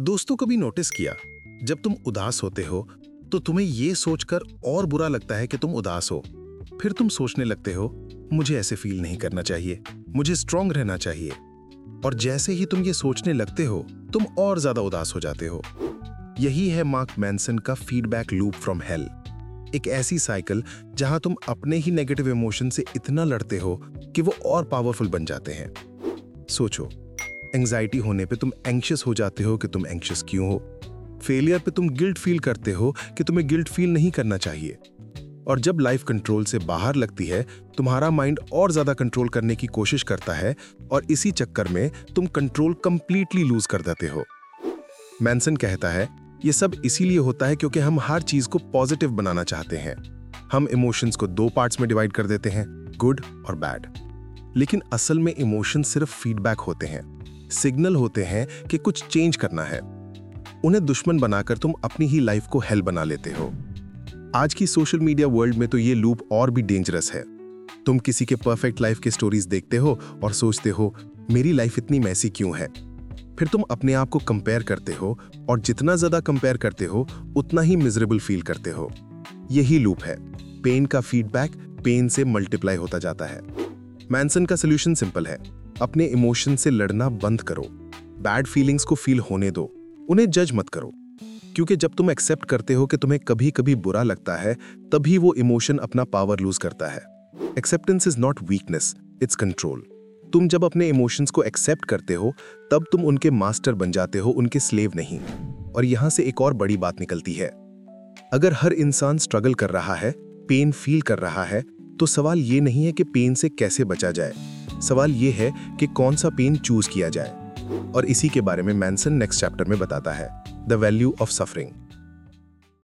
दोस्तों कभी नोटिस किया। जब तुम उदास होते हो तो तुम्हें ये सोचकर और बुरा लगता है कि तुम उदास हो। फिर तुम सोचने लगते हो, मुझे ऐसे फील नहीं करना चाहिए, मुझे स्ट्रांग रहना चाहिए। और जैसे ही तुम ये सोचने लगते हो, तुम और ज़्यादा उदास हो जाते हो। यही है मार्क मैनसन का फीडबैक लूप फ्रॉम हेल एक ऐसी साइकिल जहाँ तुम अपने ही नेगेटिव इमोशन से इतना लड़ते हो कि वो और पावरफुल बन जाते हैं। सोचो एंजाइटी होने पे तुम एंक्शस हो जाते हो कि तुम एंक्शस क्यों हो? फेलियर पे तुम गिल्ट फील करते हो कि तुम्हें गिल्ट फील नहीं करना चाहिए। और जब लाइफ कंट्रोल से बाहर लगती है, तुम्हारा माइंड और ज़्यादा कंट्रोल करने की कोशिश करता है और इसी चक्कर में तुम कंट्रोल कंप्लीटली लूज कर देते हो। मैंसन कहता है, ये सब इसीलिए होता है क्योंकि हम हर चीज़ को पॉजिटिव बनाना चाहते हैं। हम इमोशंस को दो पार्ट्स में डिवाइड कर देते हैं गुड और बैड लेकिन असल में इमोशन सिर्फ़ फीडबैक होते हैं। सिग्नल होते हैं कि कुछ चेंज करना है। उन्हें दुश्मन बनाकर तुम अपनी ही लाइफ को हेल बना लेते हो। आज की सोशल मीडिया वर्ल्ड में तो ये लूप और भी डेंजरस है। तुम किसी के परफेक्ट लाइफ के स्टोरीज देखते हो और सोचते हो, मेरी लाइफ इतनी मैसी क्यों है? फिर तुम अपने आप को कंपेयर करते हो और जितना ज़्यादा कंपेयर करते हो, उतना ही मिजरेबल फील करते हो। यही लूप है। पेन का फीडबैक पेन से मल्टीप्लाई होता जाता है। मैंसन का सोल्यूशन सिंपल है। अपने इमोशन से लड़ना बंद करो। बैड फीलिंग्स को फील होने दो। उन्हें जज मत करो। क्योंकि जब तुम एक्सेप्ट करते हो कि तुम्हें कभी कभी बुरा लगता है, तभी वो इमोशन अपना पावर लूज करता है। Acceptance is not weakness it's control तुम जब अपने इमोशंस को एक्सेप्ट करते हो, तब तुम उनके मास्टर बन जाते हो, उनके स्लेव नहीं। और यहाँ से एक और बड़ी बात निकलती है। अगर हर इंसान स्ट्रगल कर रहा है पेन फील कर रहा है तो सवाल ये नहीं है कि पेन से कैसे बचा जाए। सवाल ये है कि कौन सा पेन चूज़ किया जाए? और इसी के बारे में मैंसन नेक्स्ट चैप्टर में बताता है द वैल्यू ऑफ़ सफरिंग